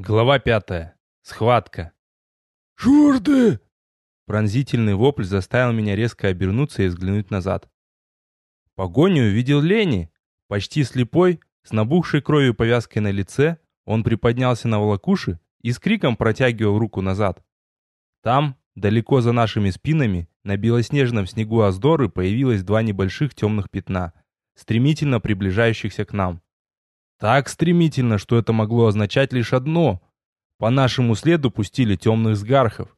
Глава пятая. Схватка. «Шурды!» Пронзительный вопль заставил меня резко обернуться и взглянуть назад. Погоню увидел Лени. Почти слепой, с набухшей кровью повязкой на лице, он приподнялся на волокуши и с криком протягивал руку назад. Там, далеко за нашими спинами, на белоснежном снегу Аздоры появилось два небольших темных пятна, стремительно приближающихся к нам. Так стремительно, что это могло означать лишь одно. По нашему следу пустили темных сгархов.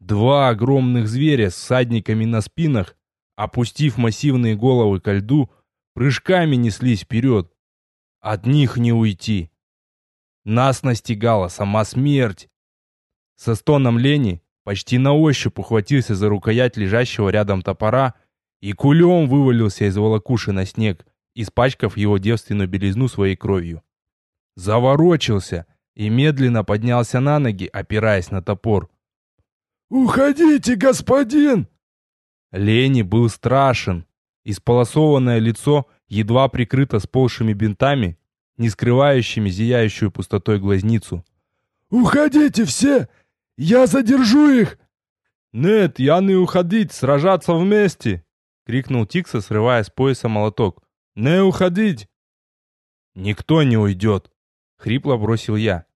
Два огромных зверя с садниками на спинах, опустив массивные головы ко льду, прыжками неслись вперед. От них не уйти. Нас настигала сама смерть. Со стоном лени почти на ощупь ухватился за рукоять лежащего рядом топора и кулем вывалился из волокуши на снег, испачкав его девственную белизну своей кровью. Заворочился и медленно поднялся на ноги, опираясь на топор. «Уходите, господин!» Лени был страшен. Исполосованное лицо едва прикрыто сползшими бинтами, не скрывающими зияющую пустотой глазницу. «Уходите все! Я задержу их!» «Нет, я не уходить, сражаться вместе!» — крикнул Тикса, срывая с пояса молоток. «Не уходить!» «Никто не уйдет!» — хрипло бросил я.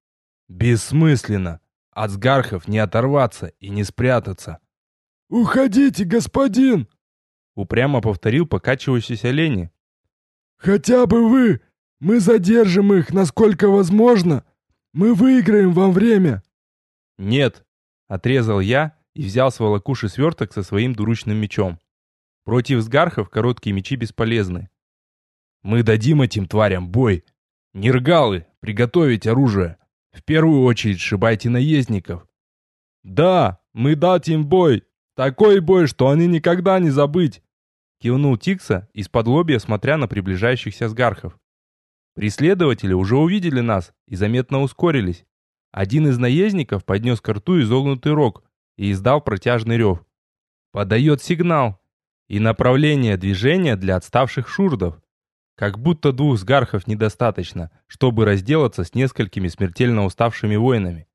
«Бессмысленно! От сгархов не оторваться и не спрятаться!» «Уходите, господин!» — упрямо повторил покачивающийся Лени. «Хотя бы вы! Мы задержим их, насколько возможно! Мы выиграем вам время!» «Нет!» — отрезал я и взял с волокуши сверток со своим двуручным мечом. Против сгархов короткие мечи бесполезны. Мы дадим этим тварям бой. Нергалы, приготовить оружие. В первую очередь шибайте наездников. Да, мы дать им бой. Такой бой, что они никогда не забыть. Кивнул Тикса, из-под лобья смотря на приближающихся сгархов. Преследователи уже увидели нас и заметно ускорились. Один из наездников поднес к рту изогнутый рог и издал протяжный рев. Подает сигнал и направление движения для отставших шурдов. Как будто двух сгархов недостаточно, чтобы разделаться с несколькими смертельно уставшими воинами.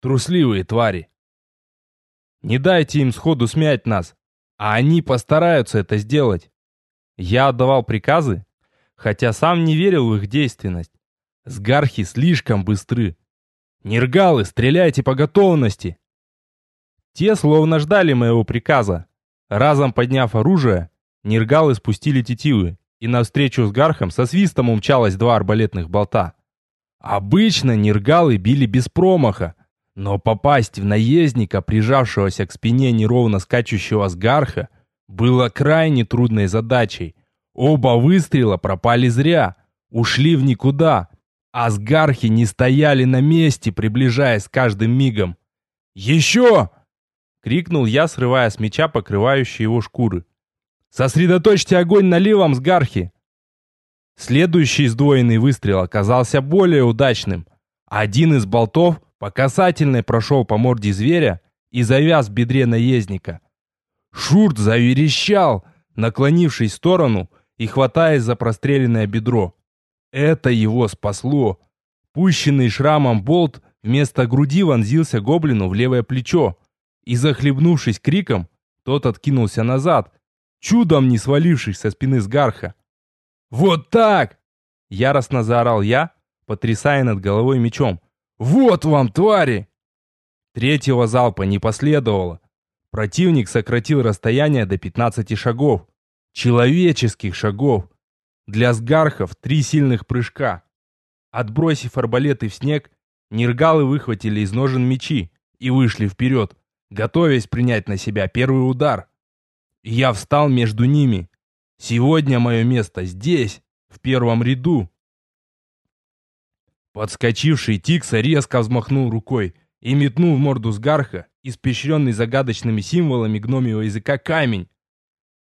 Трусливые твари. Не дайте им сходу смять нас, а они постараются это сделать. Я отдавал приказы, хотя сам не верил в их действенность. Сгархи слишком быстры. Нергалы, стреляйте по готовности. Те словно ждали моего приказа. Разом подняв оружие, нергалы спустили тетивы и навстречу с Гархом со свистом умчалось два арбалетных болта. Обычно нергалы били без промаха, но попасть в наездника, прижавшегося к спине неровно скачущего с Гарха, было крайне трудной задачей. Оба выстрела пропали зря, ушли в никуда, а сгархи не стояли на месте, приближаясь каждым мигом. «Еще!» — крикнул я, срывая с меча покрывающие его шкуры. Сосредоточьте огонь на левом сгархе. Следующий сдвоенный выстрел оказался более удачным. Один из болтов по касательной прошел по морде зверя и завяз в бедре наездника. Шурт заверещал, наклонившись в сторону и хватаясь за простреленное бедро. Это его спасло. Пущенный шрамом болт вместо груди вонзился гоблину в левое плечо, и, захлебнувшись криком, тот откинулся назад, чудом не свалившись со спины сгарха. «Вот так!» — яростно заорал я, потрясая над головой мечом. «Вот вам, твари!» Третьего залпа не последовало. Противник сократил расстояние до 15 шагов. Человеческих шагов. Для сгархов три сильных прыжка. Отбросив арбалеты в снег, нергалы выхватили из ножен мечи и вышли вперед, готовясь принять на себя первый удар. Я встал между ними. Сегодня мое место здесь, в первом ряду. Подскочивший Тикса резко взмахнул рукой и метнул в морду Сгарха, испещренный загадочными символами гномьего языка камень.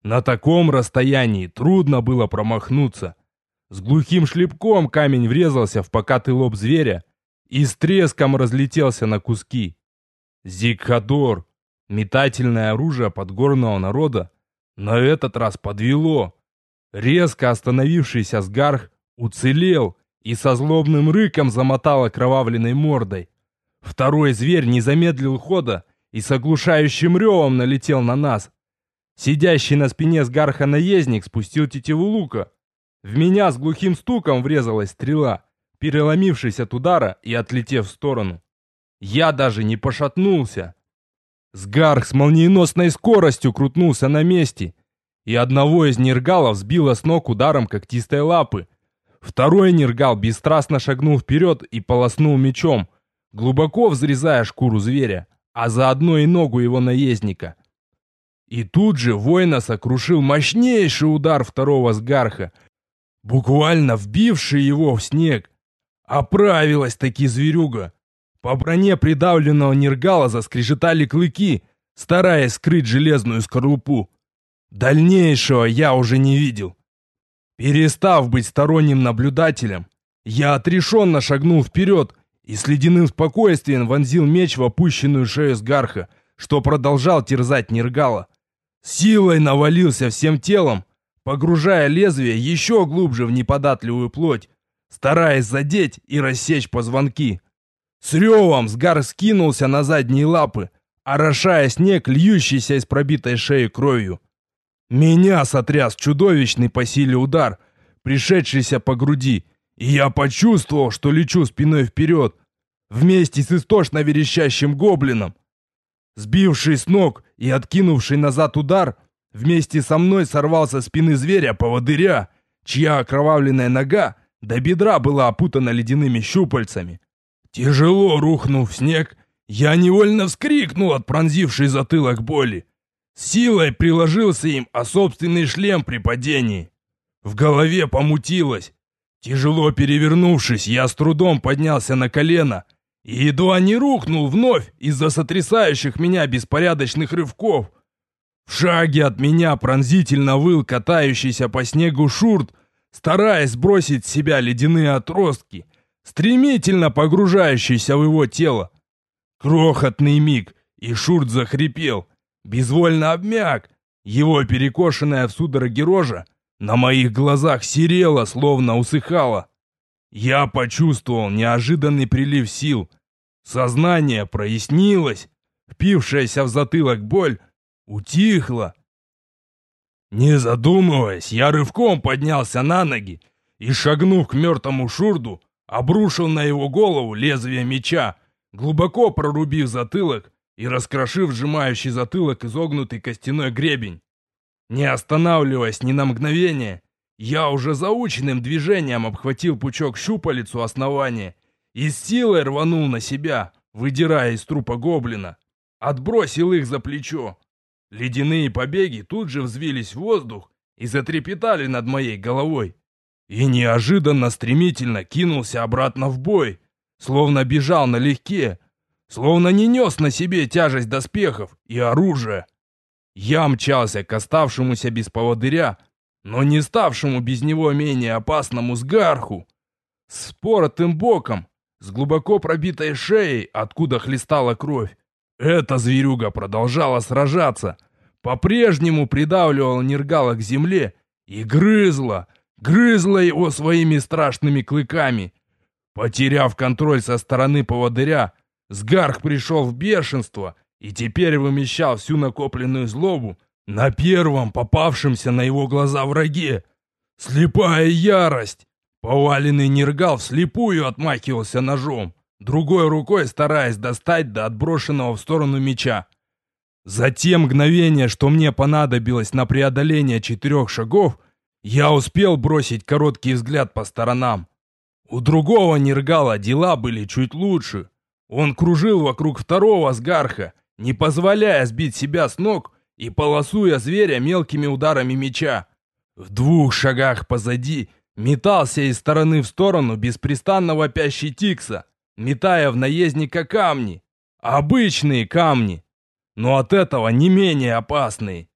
На таком расстоянии трудно было промахнуться. С глухим шлепком камень врезался в покатый лоб зверя и с треском разлетелся на куски. Зикхадор, Метательное оружие подгорного народа на этот раз подвело. Резко остановившийся сгарх уцелел и со злобным рыком замотал окровавленной мордой. Второй зверь не замедлил хода и с оглушающим ревом налетел на нас. Сидящий на спине сгарха наездник спустил тетиву лука. В меня с глухим стуком врезалась стрела, переломившись от удара и отлетев в сторону. Я даже не пошатнулся. Сгарх с молниеносной скоростью крутнулся на месте, и одного из нергалов сбило с ног ударом когтистой лапы. Второй нергал бесстрастно шагнул вперед и полоснул мечом, глубоко взрезая шкуру зверя, а заодно и ногу его наездника. И тут же воина сокрушил мощнейший удар второго сгарха, буквально вбивший его в снег. Оправилась таки зверюга. По броне придавленного нергала заскрежетали клыки, стараясь скрыть железную скорлупу. Дальнейшего я уже не видел. Перестав быть сторонним наблюдателем, я отрешенно шагнул вперед и с ледяным спокойствием вонзил меч в опущенную шею сгарха, что продолжал терзать Нергала. Силой навалился всем телом, погружая лезвие еще глубже в неподатливую плоть, стараясь задеть и рассечь позвонки. С ревом Сгар скинулся на задние лапы, орошая снег, льющийся из пробитой шеи кровью. Меня сотряс чудовищный по силе удар, пришедшийся по груди, и я почувствовал, что лечу спиной вперед, вместе с истошно верещащим гоблином. Сбивший с ног и откинувший назад удар, вместе со мной сорвался с спины зверя поводыря, чья окровавленная нога до бедра была опутана ледяными щупальцами. Тяжело рухнув в снег, я невольно вскрикнул от пронзившей затылок боли. Силой приложился им о собственный шлем при падении. В голове помутилось. Тяжело перевернувшись, я с трудом поднялся на колено и едва не рухнул вновь из-за сотрясающих меня беспорядочных рывков. В шаге от меня пронзительно выл катающийся по снегу шурт, стараясь сбросить с себя ледяные отростки, стремительно погружающийся в его тело. Крохотный миг, и шурт захрипел, безвольно обмяк, его перекошенная в судороге рожа на моих глазах серела, словно усыхала. Я почувствовал неожиданный прилив сил. Сознание прояснилось, впившаяся в затылок боль утихла. Не задумываясь, я рывком поднялся на ноги и, шагнув к мертвому шурду, обрушил на его голову лезвие меча, глубоко прорубив затылок и раскрошив сжимающий затылок изогнутый костяной гребень. Не останавливаясь ни на мгновение, я уже заученным движением обхватил пучок щупалец у основания и с силой рванул на себя, выдирая из трупа гоблина. Отбросил их за плечо. Ледяные побеги тут же взвились в воздух и затрепетали над моей головой. И неожиданно стремительно кинулся обратно в бой, словно бежал налегке, словно не нес на себе тяжесть доспехов и оружия. Я мчался к оставшемуся без поводыря, но не ставшему без него менее опасному сгарху. С поротым боком, с глубоко пробитой шеей, откуда хлестала кровь. Эта зверюга продолжала сражаться, по-прежнему придавливала Нергала к земле и грызла, грызла его своими страшными клыками. Потеряв контроль со стороны поводыря, Сгарх пришел в бешенство и теперь вымещал всю накопленную злобу на первом попавшемся на его глаза враге. Слепая ярость! Поваленный Нергал вслепую отмахивался ножом, другой рукой стараясь достать до отброшенного в сторону меча. За те мгновения, что мне понадобилось на преодоление четырех шагов, я успел бросить короткий взгляд по сторонам. У другого Нергала дела были чуть лучше. Он кружил вокруг второго сгарха, не позволяя сбить себя с ног и полосуя зверя мелкими ударами меча. В двух шагах позади метался из стороны в сторону беспрестанно вопящий Тикса, метая в наездника камни. Обычные камни, но от этого не менее опасные.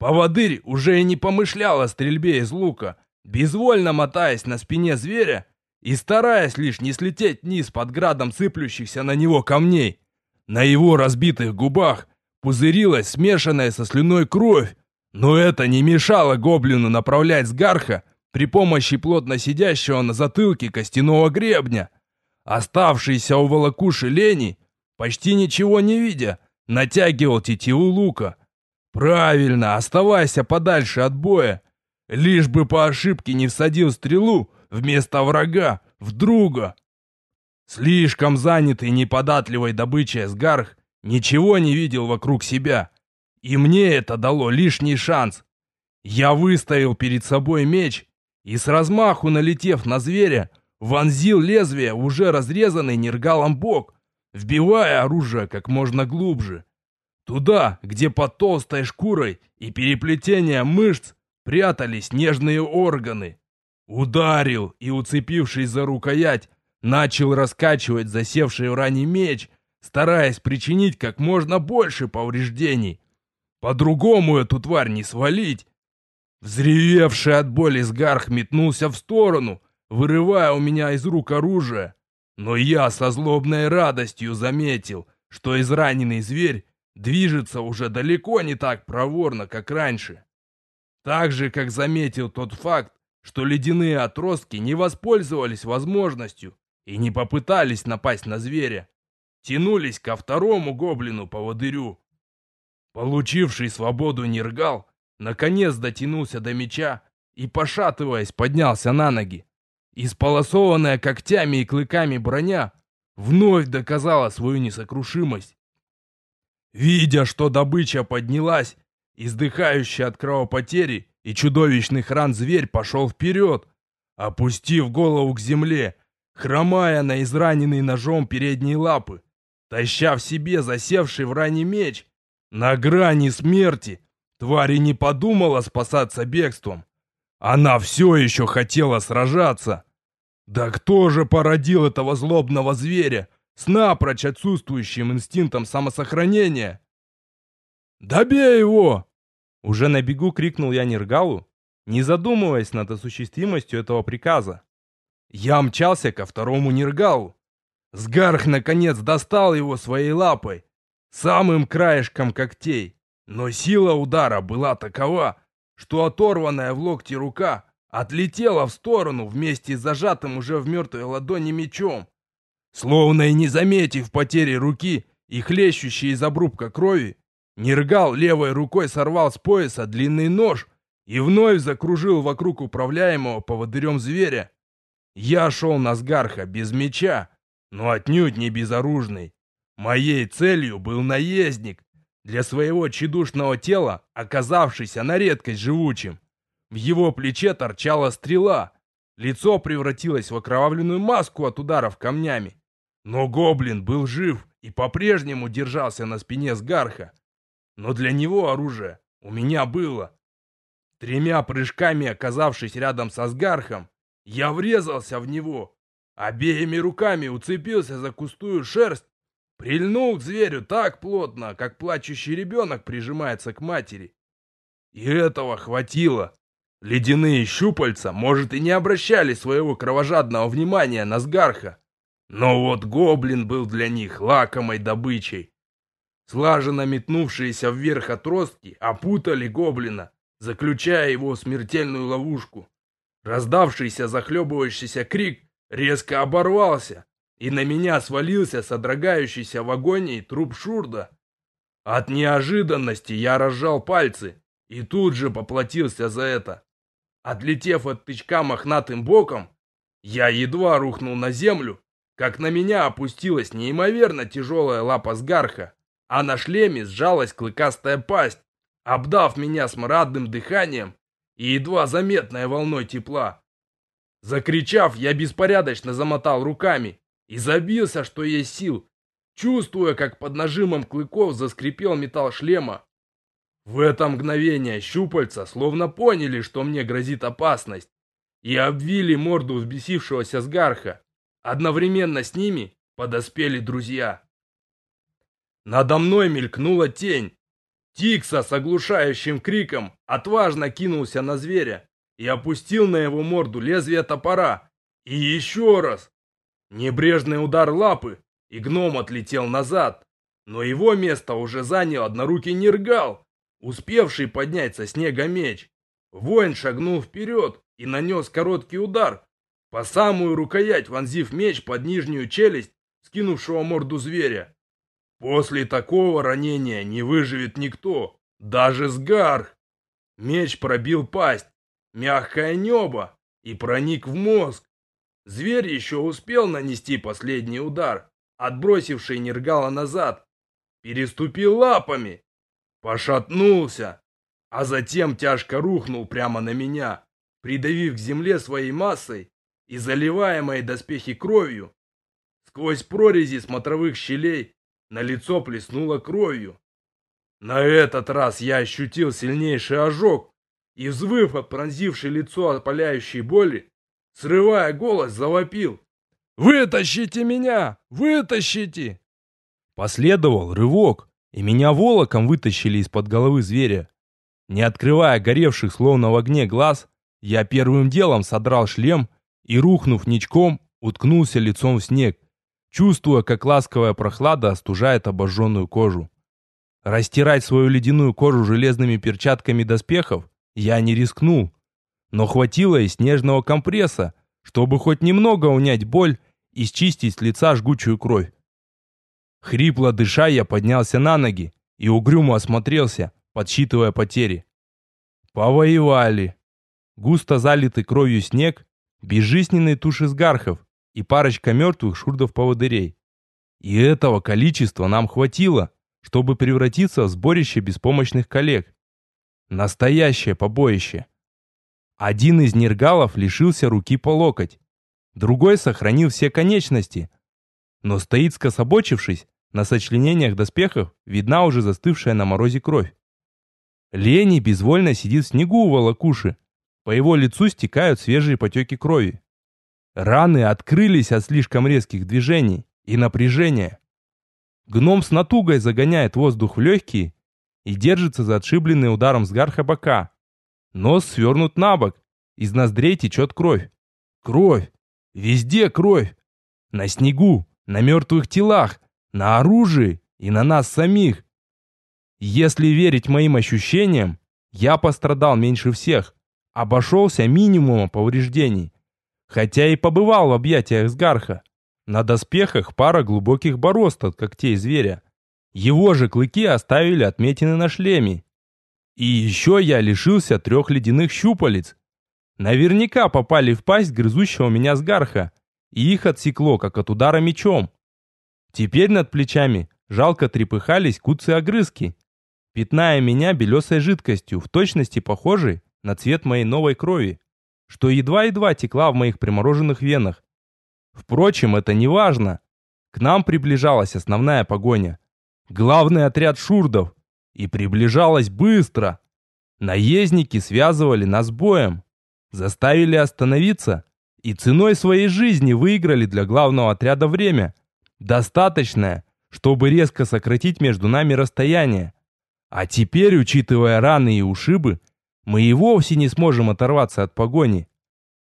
Поводырь уже и не помышлял о стрельбе из лука, безвольно мотаясь на спине зверя и стараясь лишь не слететь вниз под градом сыплющихся на него камней. На его разбитых губах пузырилась смешанная со слюной кровь, но это не мешало гоблину направлять с гарха при помощи плотно сидящего на затылке костяного гребня. Оставшийся у волокуши лени, почти ничего не видя, натягивал тетиву лука. Правильно, оставайся подальше от боя. Лишь бы по ошибке не всадил стрелу вместо врага в друга. Слишком занятый неподатливой добычей Сгарх ничего не видел вокруг себя. И мне это дало лишний шанс. Я выставил перед собой меч и с размаху налетев на зверя, вонзил лезвие уже разрезанный нергалом бок, вбивая оружие как можно глубже. Туда, где под толстой шкурой и переплетением мышц прятались нежные органы. Ударил и, уцепившись за рукоять, начал раскачивать засевший в ране меч, стараясь причинить как можно больше повреждений. По-другому эту тварь не свалить. Взревевший от боли сгарх метнулся в сторону, вырывая у меня из рук оружие. Но я со злобной радостью заметил, что израненный зверь движется уже далеко не так проворно, как раньше. Так же, как заметил тот факт, что ледяные отростки не воспользовались возможностью и не попытались напасть на зверя. Тянулись ко второму гоблину-поводырю. Получивший свободу Нергал наконец дотянулся до меча и, пошатываясь, поднялся на ноги. Исполосованная когтями и клыками броня вновь доказала свою несокрушимость. Видя, что добыча поднялась, издыхающий от кровопотери и чудовищных ран зверь пошел вперед, опустив голову к земле, хромая на израненный ножом передние лапы, таща в себе засевший в ране меч, на грани смерти, тварь не подумала спасаться бегством. Она все еще хотела сражаться. Да кто же породил этого злобного зверя с напрочь отсутствующим инстинктом самосохранения? «Добей его!» Уже на бегу крикнул я Нергалу, не задумываясь над осуществимостью этого приказа. Я мчался ко второму Нергалу. Сгарх наконец достал его своей лапой, самым краешком когтей. Но сила удара была такова, что оторванная в локте рука отлетела в сторону вместе с зажатым уже в мертвой ладони мечом. Словно и не заметив потери руки и хлещущей из обрубка крови, Нергал левой рукой сорвал с пояса длинный нож и вновь закружил вокруг управляемого поводырем зверя. Я шел на Сгарха без меча, но отнюдь не безоружный. Моей целью был наездник, для своего тщедушного тела, оказавшийся на редкость живучим. В его плече торчала стрела, лицо превратилось в окровавленную маску от ударов камнями. Но гоблин был жив и по-прежнему держался на спине Сгарха. Но для него оружие у меня было. Тремя прыжками оказавшись рядом со Сгархом, я врезался в него. Обеими руками уцепился за кустую шерсть Прильнул к зверю так плотно, как плачущий ребенок прижимается к матери. И этого хватило. Ледяные щупальца, может, и не обращали своего кровожадного внимания на Сгарха. Но вот гоблин был для них лакомой добычей. Слаженно метнувшиеся вверх отростки опутали гоблина, заключая его в смертельную ловушку. Раздавшийся захлебывающийся крик резко оборвался, и на меня свалился содрогающийся в агонии труп Шурда. От неожиданности я разжал пальцы и тут же поплатился за это. Отлетев от тычка мохнатым боком, я едва рухнул на землю, как на меня опустилась неимоверно тяжелая лапа сгарха, а на шлеме сжалась клыкастая пасть, обдав меня смрадным дыханием и едва заметной волной тепла. Закричав, я беспорядочно замотал руками и забился, что есть сил, чувствуя, как под нажимом клыков заскрипел металл шлема. В это мгновение щупальца словно поняли, что мне грозит опасность, и обвили морду взбесившегося сгарха. Одновременно с ними подоспели друзья. Надо мной мелькнула тень. Тикса с оглушающим криком отважно кинулся на зверя и опустил на его морду лезвие топора. И еще раз, Небрежный удар лапы, и гном отлетел назад. Но его место уже занял однорукий Нергал, успевший поднять со снега меч. Воин шагнул вперед и нанес короткий удар, по самую рукоять вонзив меч под нижнюю челюсть скинувшего морду зверя. После такого ранения не выживет никто, даже сгарх. Меч пробил пасть, мягкое небо и проник в мозг. Зверь еще успел нанести последний удар, отбросивший Нергала назад. Переступил лапами, пошатнулся, а затем тяжко рухнул прямо на меня, придавив к земле своей массой и заливая мои доспехи кровью. Сквозь прорези смотровых щелей на лицо плеснуло кровью. На этот раз я ощутил сильнейший ожог и, взвыв от пронзившей лицо опаляющей боли, срывая голос, завопил. «Вытащите меня! Вытащите!» Последовал рывок, и меня волоком вытащили из-под головы зверя. Не открывая горевших словно в огне глаз, я первым делом содрал шлем и, рухнув ничком, уткнулся лицом в снег, чувствуя, как ласковая прохлада остужает обожженную кожу. Растирать свою ледяную кожу железными перчатками доспехов я не рискнул, но хватило и снежного компресса, чтобы хоть немного унять боль и счистить с лица жгучую кровь. Хрипло дыша, я поднялся на ноги и угрюмо осмотрелся, подсчитывая потери. Повоевали. Густо залитый кровью снег, безжизненные туши сгархов и парочка мертвых шурдов-поводырей. И этого количества нам хватило, чтобы превратиться в сборище беспомощных коллег. Настоящее побоище. Один из нергалов лишился руки по локоть, другой сохранил все конечности, но стоит скособочившись, на сочленениях доспехов видна уже застывшая на морозе кровь. Лени безвольно сидит в снегу у волокуши, по его лицу стекают свежие потеки крови. Раны открылись от слишком резких движений и напряжения. Гном с натугой загоняет воздух в легкие и держится за отшибленный ударом с гарха бока. Нос свернут на бок, из ноздрей течет кровь. Кровь! Везде кровь! На снегу, на мертвых телах, на оружии и на нас самих. Если верить моим ощущениям, я пострадал меньше всех, обошелся минимумом повреждений, хотя и побывал в объятиях Сгарха. На доспехах пара глубоких борозд от когтей зверя. Его же клыки оставили отметины на шлеме. И еще я лишился трех ледяных щупалец. Наверняка попали в пасть грызущего меня Сгарха, и их отсекло, как от удара мечом. Теперь над плечами жалко трепыхались куцы-огрызки, пятная меня белесой жидкостью, в точности похожей на цвет моей новой крови, что едва-едва текла в моих примороженных венах. Впрочем, это не важно. К нам приближалась основная погоня. Главный отряд шурдов. И приближалась быстро. Наездники связывали нас боем. Заставили остановиться. И ценой своей жизни выиграли для главного отряда время. Достаточное, чтобы резко сократить между нами расстояние. А теперь, учитывая раны и ушибы, мы и вовсе не сможем оторваться от погони.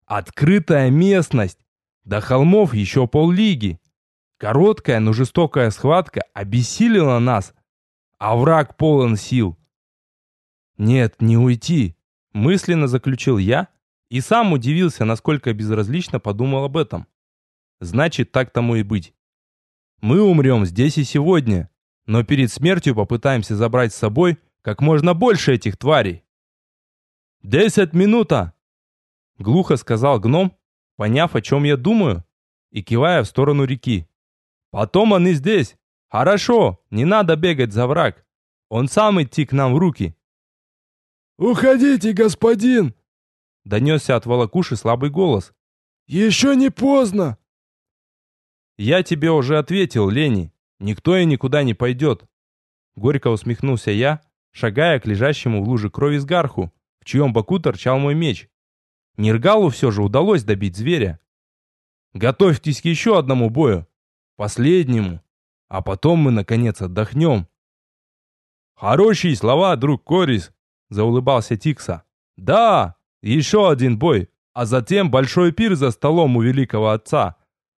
Открытая местность, до холмов еще поллиги. Короткая, но жестокая схватка обессилила нас, а враг полон сил. Нет, не уйти, мысленно заключил я и сам удивился, насколько безразлично подумал об этом. Значит, так тому и быть. Мы умрем здесь и сегодня, но перед смертью попытаемся забрать с собой как можно больше этих тварей. «Десять минута!» Глухо сказал гном, поняв, о чем я думаю, и кивая в сторону реки. «Потом он и здесь. Хорошо, не надо бегать за враг. Он сам идти к нам в руки». «Уходите, господин!» Донесся от волокуши слабый голос. «Еще не поздно!» «Я тебе уже ответил, Лени. Никто и никуда не пойдет». Горько усмехнулся я, шагая к лежащему в луже крови сгарху, чьем боку торчал мой меч. Нергалу все же удалось добить зверя. Готовьтесь к еще одному бою. Последнему. А потом мы, наконец, отдохнем. Хорошие слова, друг Корис, заулыбался Тикса. Да, еще один бой, а затем большой пир за столом у великого отца.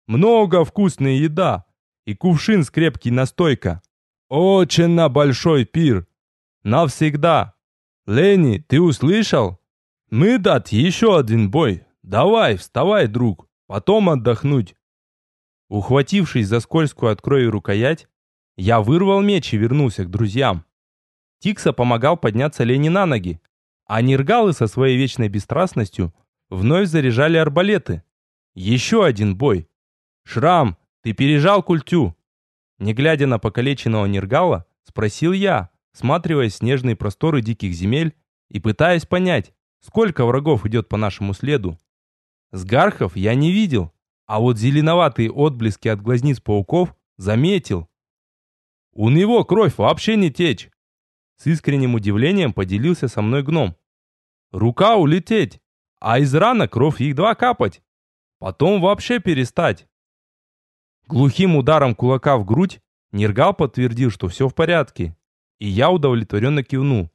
Много вкусной еда и кувшин с крепкий настойка. Очень на большой пир. Навсегда. Лени, ты услышал? Мы дать еще один бой. Давай, вставай, друг. Потом отдохнуть. Ухватившись за скользкую от крови рукоять, я вырвал меч и вернулся к друзьям. Тикса помогал подняться Лени на ноги, а Нергалы со своей вечной бесстрастностью вновь заряжали арбалеты. Еще один бой. «Шрам, ты пережал культю?» Не глядя на покалеченного Нергала, спросил я, всматриваясь в снежные просторы диких земель и пытаясь понять, сколько врагов идет по нашему следу. Сгархов я не видел, а вот зеленоватые отблески от глазниц пауков заметил. У него кровь вообще не течь. С искренним удивлением поделился со мной гном. Рука улететь, а из рана кровь едва капать. Потом вообще перестать. Глухим ударом кулака в грудь Нергал подтвердил, что все в порядке. И я удовлетворенно кивнул.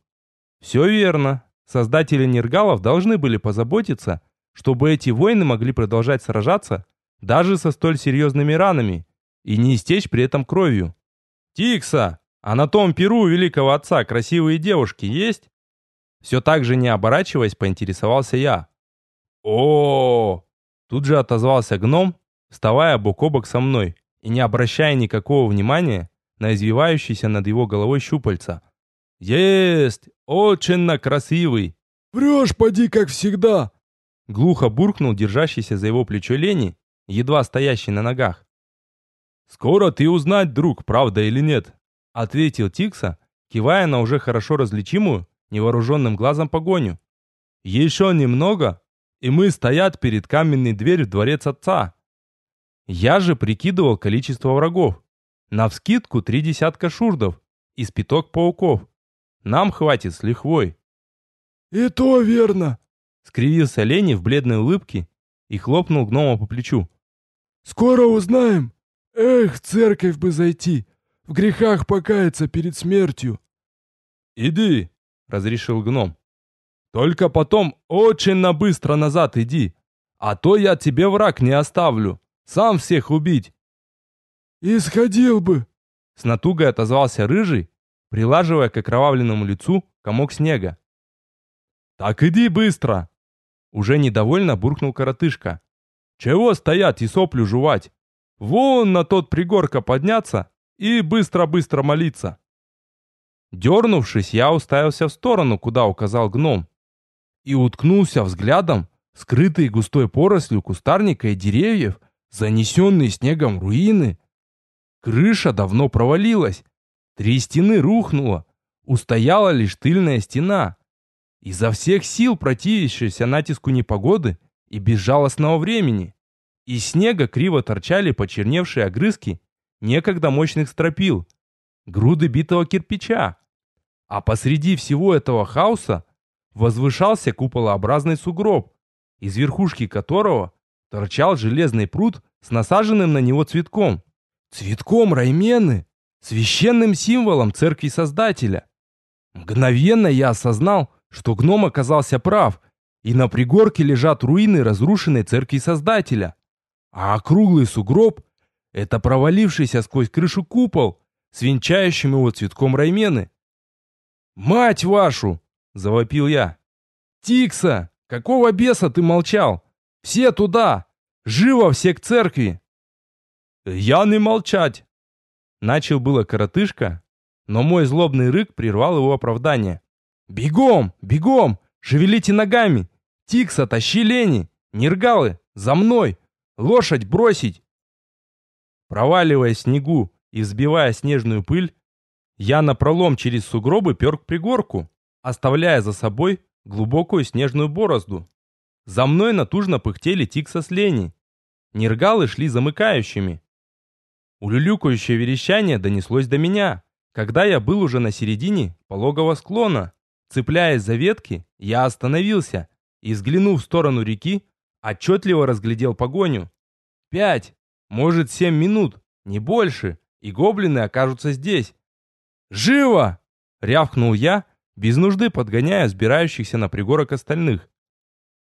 Все верно. Создатели Нергалов должны были позаботиться, чтобы эти воины могли продолжать сражаться даже со столь серьезными ранами и не истечь при этом кровью. «Тикса, а на том перу великого отца красивые девушки есть?» Все так же не оборачиваясь, поинтересовался я. о, Тут же отозвался гном, вставая бок о бок со мной и не обращая никакого внимания на извивающийся над его головой щупальца. «Есть! Очень красивый!» «Врешь, поди, как всегда!» Глухо буркнул держащийся за его плечо Лени, едва стоящий на ногах. «Скоро ты узнать, друг, правда или нет», — ответил Тикса, кивая на уже хорошо различимую, невооруженным глазом погоню. «Еще немного, и мы стоят перед каменной дверью в дворец отца». Я же прикидывал количество врагов. Навскидку три десятка шурдов и спиток пауков. Нам хватит с лихвой. «И то верно», — скривился Лени в бледной улыбке и хлопнул гнома по плечу. «Скоро узнаем, Эх, в церковь бы зайти, в грехах покаяться перед смертью. Иди, разрешил гном. Только потом очень на быстро назад иди, а то я тебе враг не оставлю. Сам всех убить. Исходил бы, с натугой отозвался рыжий, прилаживая к окровавленному лицу комок снега. Так иди быстро, уже недовольно буркнул коротышка. Чего стоять и соплю жевать? Вон на тот пригорка подняться и быстро-быстро молиться. Дернувшись, я уставился в сторону, куда указал гном, и уткнулся взглядом, скрытые густой порослью кустарника и деревьев, занесенные снегом руины. Крыша давно провалилась, три стены рухнуло, устояла лишь тыльная стена. Изо всех сил противящаяся натиску непогоды и безжалостного времени. Из снега криво торчали почерневшие огрызки некогда мощных стропил, груды битого кирпича. А посреди всего этого хаоса возвышался куполообразный сугроб, из верхушки которого торчал железный пруд с насаженным на него цветком. Цветком Раймены, священным символом церкви Создателя. Мгновенно я осознал, что гном оказался прав, и на пригорке лежат руины разрушенной церкви Создателя а округлый сугроб — это провалившийся сквозь крышу купол с венчающим его цветком раймены. «Мать вашу!» — завопил я. «Тикса, какого беса ты молчал? Все туда! Живо все к церкви!» «Я не молчать!» Начал было коротышка, но мой злобный рык прервал его оправдание. «Бегом! Бегом! Шевелите ногами! Тикса, тащи лени! Нергалы, за мной! Лошадь бросить!» Проваливая снегу и взбивая снежную пыль, я напролом через сугробы пер к пригорку, оставляя за собой глубокую снежную борозду. За мной натужно пыхтели Тикса с Лени. Нергалы шли замыкающими. Улюлюкающее верещание донеслось до меня, когда я был уже на середине пологого склона. Цепляясь за ветки, я остановился и, взглянув в сторону реки, Отчетливо разглядел погоню. Пять, может семь минут, не больше, и гоблины окажутся здесь. «Живо!» — рявкнул я, без нужды подгоняя сбирающихся на пригорок остальных.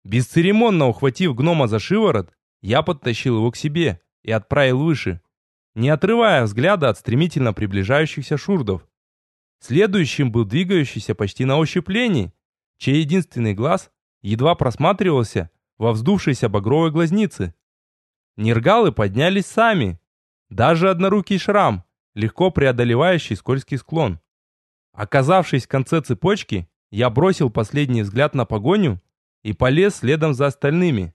Бесцеремонно ухватив гнома за шиворот, я подтащил его к себе и отправил выше, не отрывая взгляда от стремительно приближающихся шурдов. Следующим был двигающийся почти на ощупь Лени, чей единственный глаз едва просматривался во вздувшейся багровой глазнице. Нергалы поднялись сами. Даже однорукий шрам, легко преодолевающий скользкий склон. Оказавшись в конце цепочки, я бросил последний взгляд на погоню и полез следом за остальными.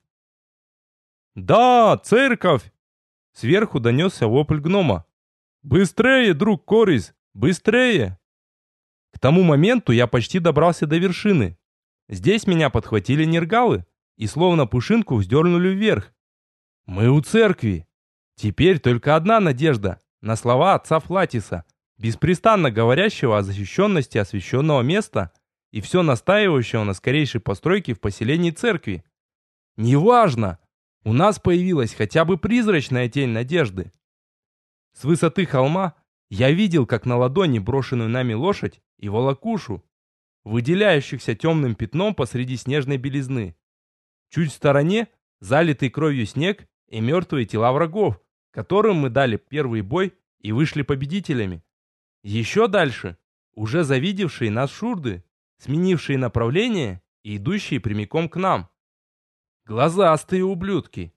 «Да, церковь!» Сверху донесся вопль гнома. «Быстрее, друг Корис, быстрее!» К тому моменту я почти добрался до вершины. Здесь меня подхватили нергалы и словно пушинку вздернули вверх. Мы у церкви. Теперь только одна надежда на слова отца Флатиса, беспрестанно говорящего о защищенности освященного места и все настаивающего на скорейшей постройке в поселении церкви. Неважно, у нас появилась хотя бы призрачная тень надежды. С высоты холма я видел, как на ладони брошенную нами лошадь и волокушу, выделяющихся темным пятном посреди снежной белизны. Чуть в стороне залитый кровью снег и мертвые тела врагов, которым мы дали первый бой и вышли победителями. Еще дальше уже завидевшие нас шурды, сменившие направление и идущие прямиком к нам. Глазастые ублюдки.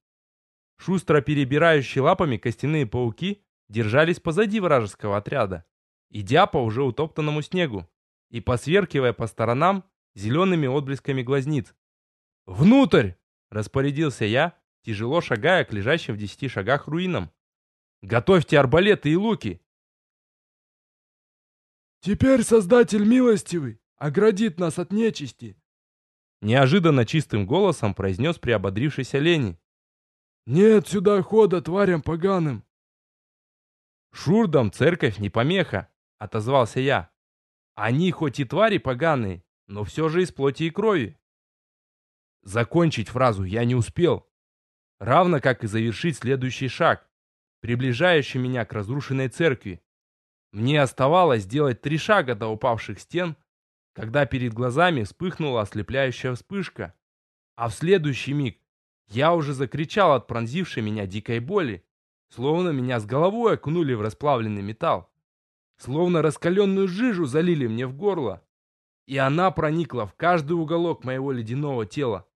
Шустро перебирающие лапами костяные пауки держались позади вражеского отряда, идя по уже утоптанному снегу и посверкивая по сторонам зелеными отблесками глазниц. «Внутрь!» — распорядился я, тяжело шагая к лежащим в десяти шагах руинам. «Готовьте арбалеты и луки!» «Теперь Создатель милостивый оградит нас от нечисти!» Неожиданно чистым голосом произнес приободрившийся Лени. «Нет сюда хода тварям поганым!» «Шурдам церковь не помеха!» — отозвался я. «Они хоть и твари поганые, но все же из плоти и крови!» Закончить фразу я не успел. Равно как и завершить следующий шаг, приближающий меня к разрушенной церкви. Мне оставалось сделать три шага до упавших стен, когда перед глазами вспыхнула ослепляющая вспышка. А в следующий миг я уже закричал от пронзившей меня дикой боли, словно меня с головой окунули в расплавленный металл. Словно раскаленную жижу залили мне в горло. И она проникла в каждый уголок моего ледяного тела.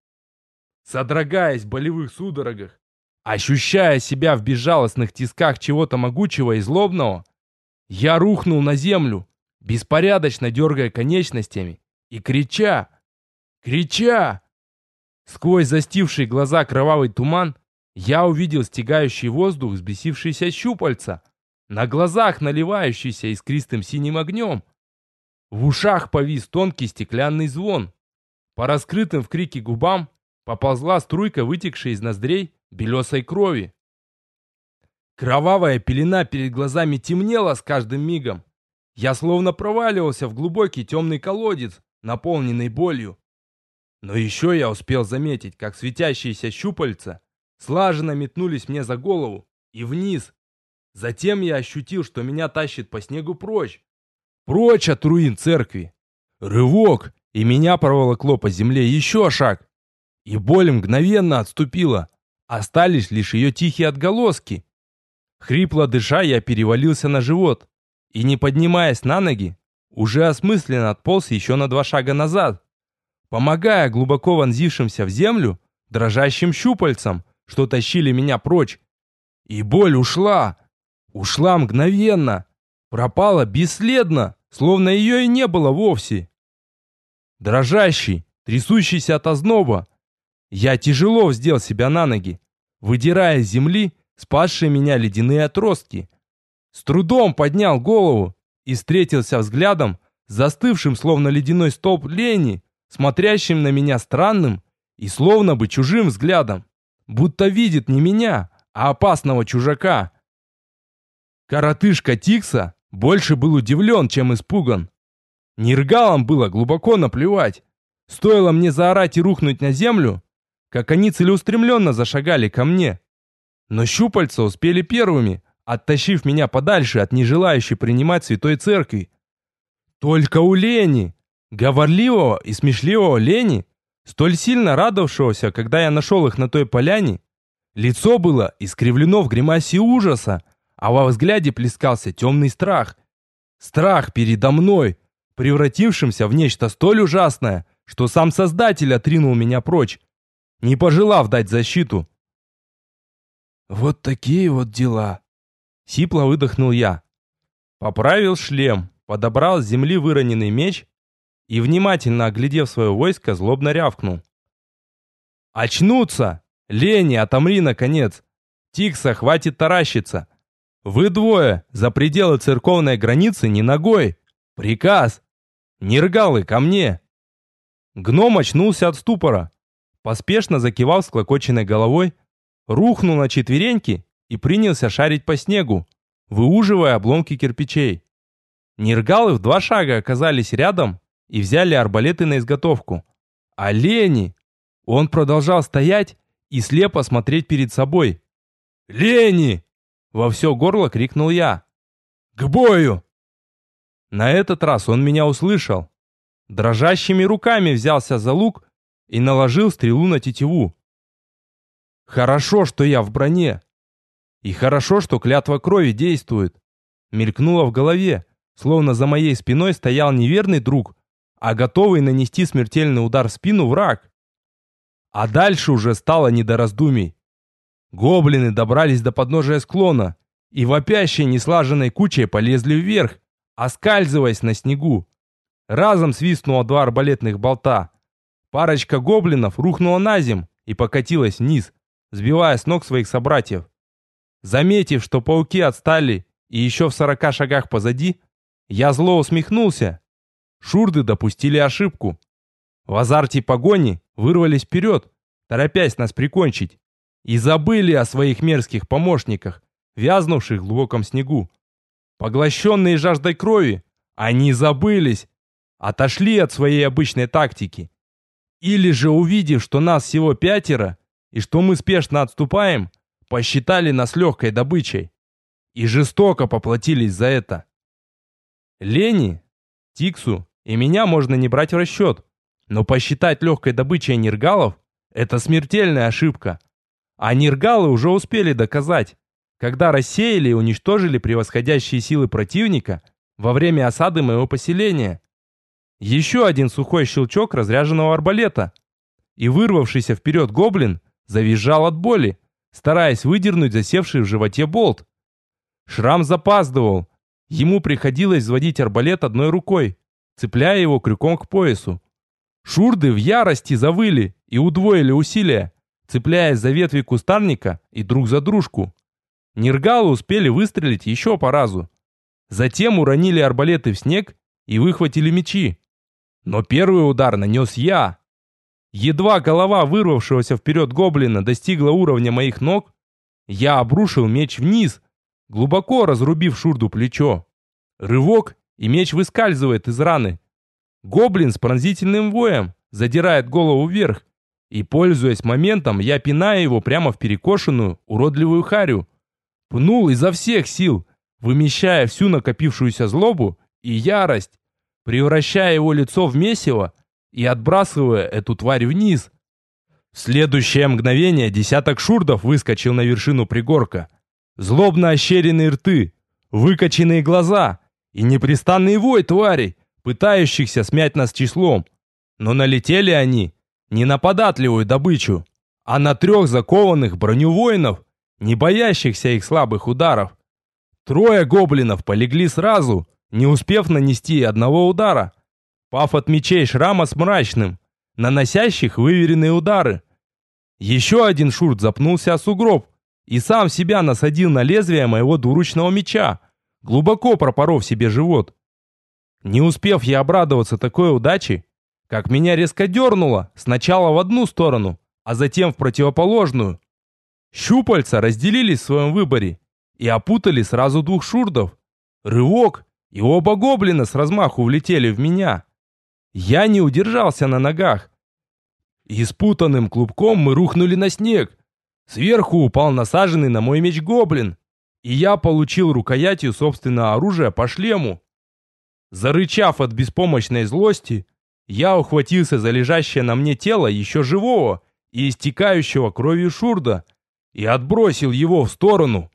Содрогаясь в болевых судорогах, ощущая себя в безжалостных тисках чего-то могучего и злобного, я рухнул на землю, беспорядочно дергая конечностями и крича, крича. Сквозь застившие глаза кровавый туман я увидел стегающий воздух взбесившиеся щупальца, на глазах наливающийся искристым синим огнем. В ушах повис тонкий стеклянный звон. По раскрытым в крике губам поползла струйка, вытекшая из ноздрей белесой крови. Кровавая пелена перед глазами темнела с каждым мигом. Я словно проваливался в глубокий темный колодец, наполненный болью. Но еще я успел заметить, как светящиеся щупальца слаженно метнулись мне за голову и вниз. Затем я ощутил, что меня тащит по снегу прочь. Прочь от руин церкви. Рывок, и меня проволокло по земле еще шаг. И боль мгновенно отступила. Остались лишь ее тихие отголоски. Хрипло дыша, я перевалился на живот и, не поднимаясь на ноги, уже осмысленно отполз еще на два шага назад, помогая глубоко вонзившимся в землю дрожащим щупальцам, что тащили меня прочь. И боль ушла, ушла мгновенно, пропала бесследно, словно ее и не было вовсе. Дрожащий, трясущийся от озноба, я тяжело вздел себя на ноги, выдирая из земли спасшие меня ледяные отростки. С трудом поднял голову и встретился взглядом застывшим, словно ледяной столб лени, смотрящим на меня странным и словно бы чужим взглядом, будто видит не меня, а опасного чужака. Коротышка Тикса больше был удивлен, чем испуган. Нергалам было глубоко наплевать. Стоило мне заорать и рухнуть на землю, как они целеустремленно зашагали ко мне. Но щупальца успели первыми, оттащив меня подальше от нежелающей принимать святой церкви. Только у Лени, говорливого и смешливого Лени, столь сильно радовавшегося, когда я нашел их на той поляне, лицо было искривлено в гримасе ужаса, а во взгляде плескался темный страх. Страх передо мной, превратившимся в нечто столь ужасное, что сам Создатель отринул меня прочь, не пожелав дать защиту. «Вот такие вот дела!» Сипло выдохнул я. Поправил шлем, подобрал с земли выроненный меч и, внимательно оглядев свое войско, злобно рявкнул. «Очнуться! Лени, отомри, наконец! Тикса, хватит таращиться! Вы двое, за пределы церковной границы не ногой! Приказ! Нергалы, ко мне!» Гном очнулся от ступора, поспешно закивал склокоченной головой, рухнул на четвереньки и принялся шарить по снегу, выуживая обломки кирпичей. Нергалы в два шага оказались рядом и взяли арбалеты на изготовку. А Лени! Он продолжал стоять и слепо смотреть перед собой. «Лени!» — во все горло крикнул я. «К бою!» На этот раз он меня услышал. Дрожащими руками взялся за лук и наложил стрелу на тетиву. Хорошо, что я в броне. И хорошо, что клятва крови действует. Мелькнуло в голове, словно за моей спиной стоял неверный друг, а готовый нанести смертельный удар в спину враг. А дальше уже стало не до раздумий. Гоблины добрались до подножия склона и вопящей неслаженной кучей полезли вверх, оскальзываясь на снегу. Разом свистнуло два арбалетных болта. Парочка гоблинов рухнула на земь и покатилась вниз, сбивая с ног своих собратьев. Заметив, что пауки отстали и еще в сорока шагах позади, я зло усмехнулся. Шурды допустили ошибку. В азарте погони вырвались вперед, торопясь нас прикончить, и забыли о своих мерзких помощниках, вязнувших в глубоком снегу. Поглощенные жаждой крови, они забылись, отошли от своей обычной тактики. Или же, увидев, что нас всего пятеро, и что мы спешно отступаем, посчитали нас легкой добычей. И жестоко поплатились за это. Лени, Тиксу и меня можно не брать в расчет, но посчитать легкой добычей нергалов – это смертельная ошибка. А нергалы уже успели доказать, когда рассеяли и уничтожили превосходящие силы противника во время осады моего поселения. Еще один сухой щелчок разряженного арбалета, и вырвавшийся вперед гоблин завизжал от боли, стараясь выдернуть засевший в животе болт. Шрам запаздывал. Ему приходилось взводить арбалет одной рукой, цепляя его крюком к поясу. Шурды в ярости завыли и удвоили усилия, цепляясь за ветви кустарника и друг за дружку. Нергалы успели выстрелить еще по разу. Затем уронили арбалеты в снег и выхватили мечи. Но первый удар нанес я. Едва голова вырвавшегося вперед гоблина достигла уровня моих ног, я обрушил меч вниз, глубоко разрубив шурду плечо. Рывок, и меч выскальзывает из раны. Гоблин с пронзительным воем задирает голову вверх, и, пользуясь моментом, я пинаю его прямо в перекошенную, уродливую харю. Пнул изо всех сил, вымещая всю накопившуюся злобу и ярость, превращая его лицо в месиво, и отбрасывая эту тварь вниз. В следующее мгновение десяток шурдов выскочил на вершину пригорка. Злобно ощеренные рты, выкоченные глаза и непрестанный вой тварей, пытающихся смять нас числом. Но налетели они не на податливую добычу, а на трех закованных броню воинов, не боящихся их слабых ударов. Трое гоблинов полегли сразу, не успев нанести одного удара – пав от мечей шрама с мрачным, наносящих выверенные удары. Еще один шурт запнулся о сугроб и сам себя насадил на лезвие моего двуручного меча, глубоко пропоров себе живот. Не успев я обрадоваться такой удаче, как меня резко дернуло сначала в одну сторону, а затем в противоположную. Щупальца разделились в своем выборе и опутали сразу двух шурдов. Рывок, и оба гоблина с размаху влетели в меня. Я не удержался на ногах. И спутанным клубком мы рухнули на снег. Сверху упал насаженный на мой меч гоблин. И я получил рукоятью собственного оружия по шлему. Зарычав от беспомощной злости, я ухватился за лежащее на мне тело еще живого и истекающего кровью шурда и отбросил его в сторону.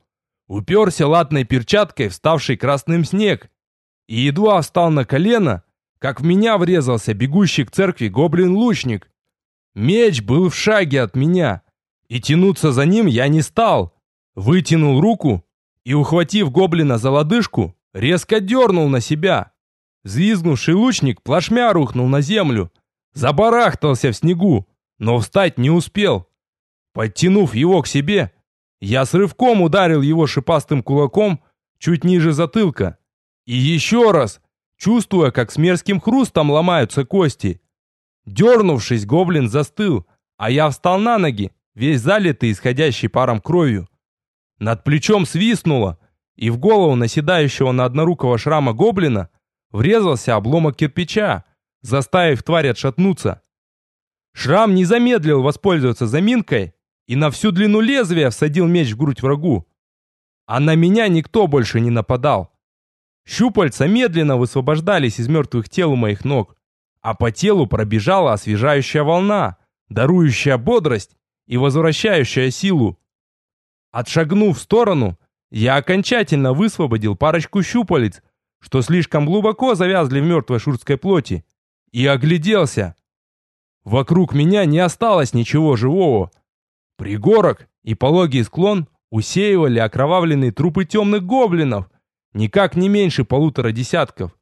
Уперся латной перчаткой, вставший красным снег, и едва встал на колено, как в меня врезался бегущий к церкви гоблин-лучник. Меч был в шаге от меня, и тянуться за ним я не стал. Вытянул руку и, ухватив гоблина за лодыжку, резко дернул на себя. Взвизгнувший лучник плашмя рухнул на землю, забарахтался в снегу, но встать не успел. Подтянув его к себе, я с рывком ударил его шипастым кулаком чуть ниже затылка. И еще раз, чувствуя, как с мерзким хрустом ломаются кости. Дернувшись, гоблин застыл, а я встал на ноги, весь залитый исходящий паром кровью. Над плечом свистнуло, и в голову наседающего на однорукого шрама гоблина врезался обломок кирпича, заставив тварь отшатнуться. Шрам не замедлил воспользоваться заминкой и на всю длину лезвия всадил меч в грудь врагу. А на меня никто больше не нападал. Щупальца медленно высвобождались из мертвых тел у моих ног, а по телу пробежала освежающая волна, дарующая бодрость и возвращающая силу. Отшагнув в сторону, я окончательно высвободил парочку щупалец, что слишком глубоко завязли в мертвой шурской плоти, и огляделся. Вокруг меня не осталось ничего живого. Пригорок и пологий склон усеивали окровавленные трупы темных гоблинов, никак не меньше полутора десятков.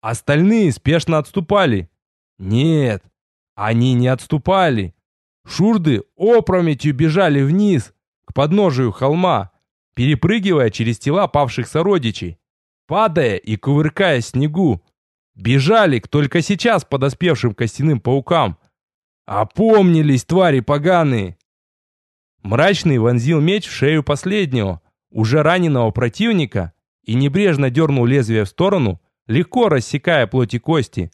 Остальные спешно отступали. Нет, они не отступали. Шурды опрометью бежали вниз, к подножию холма, перепрыгивая через тела павших сородичей, падая и кувыркаясь в снегу. Бежали к только сейчас подоспевшим костяным паукам. Опомнились, твари поганые! Мрачный вонзил меч в шею последнего, уже раненого противника, и небрежно дернул лезвие в сторону, легко рассекая плоть и кости.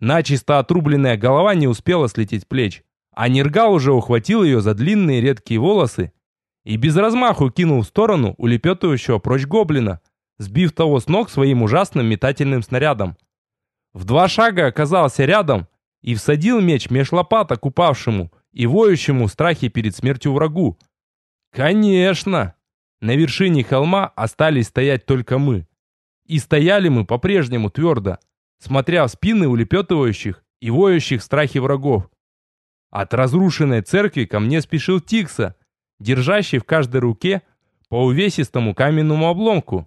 Начисто отрубленная голова не успела слететь плеч, а Нергал уже ухватил ее за длинные редкие волосы и без размаху кинул в сторону улепетывающего прочь гоблина, сбив того с ног своим ужасным метательным снарядом. В два шага оказался рядом и всадил меч меж лопаток упавшему и воющему в страхе перед смертью врагу. Конечно! На вершине холма остались стоять только мы. И стояли мы по-прежнему твердо, смотря в спины улепетывающих и воющих в страхе врагов. От разрушенной церкви ко мне спешил Тикса, держащий в каждой руке по увесистому каменному обломку.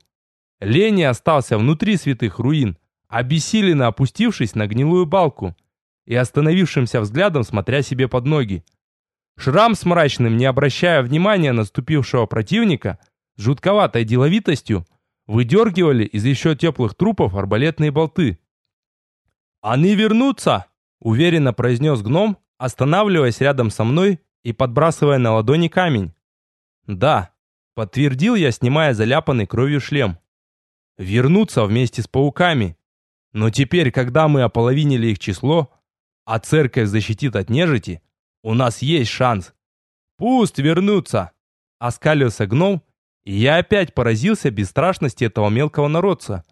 Лени остался внутри святых руин, обессиленно опустившись на гнилую балку и остановившимся взглядом смотря себе под ноги. Шрам с мрачным, не обращая внимания на наступившего противника, с жутковатой деловитостью, выдергивали из еще теплых трупов арбалетные болты. «Они вернутся!» — уверенно произнес гном, останавливаясь рядом со мной и подбрасывая на ладони камень. «Да», — подтвердил я, снимая заляпанный кровью шлем. «Вернуться вместе с пауками. Но теперь, когда мы ополовинили их число, а церковь защитит от нежити, у нас есть шанс. Пусть вернутся!» Оскалился гном, и я опять поразился бесстрашности этого мелкого народца.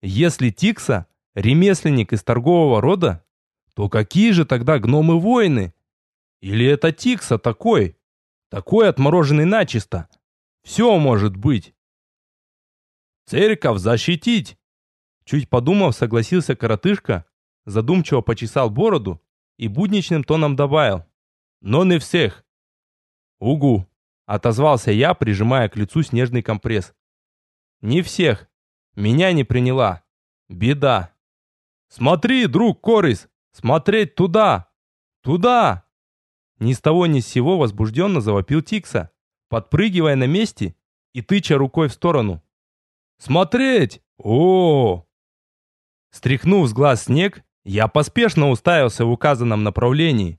Если Тикса — ремесленник из торгового рода, то какие же тогда гномы-воины? Или это Тикса такой? Такой отмороженный начисто. Все может быть. Церковь защитить! Чуть подумав, согласился коротышка, задумчиво почесал бороду и будничным тоном добавил. Но не всех. Угу, отозвался я, прижимая к лицу снежный компресс. Не всех. Меня не приняла. Беда. Смотри, друг Корис, смотреть туда! Туда! Ни с того ни с сего возбужденно завопил Тикса, подпрыгивая на месте и тыча рукой в сторону. «Смотреть! о, -о, Стряхнув с глаз снег, я поспешно уставился в указанном направлении.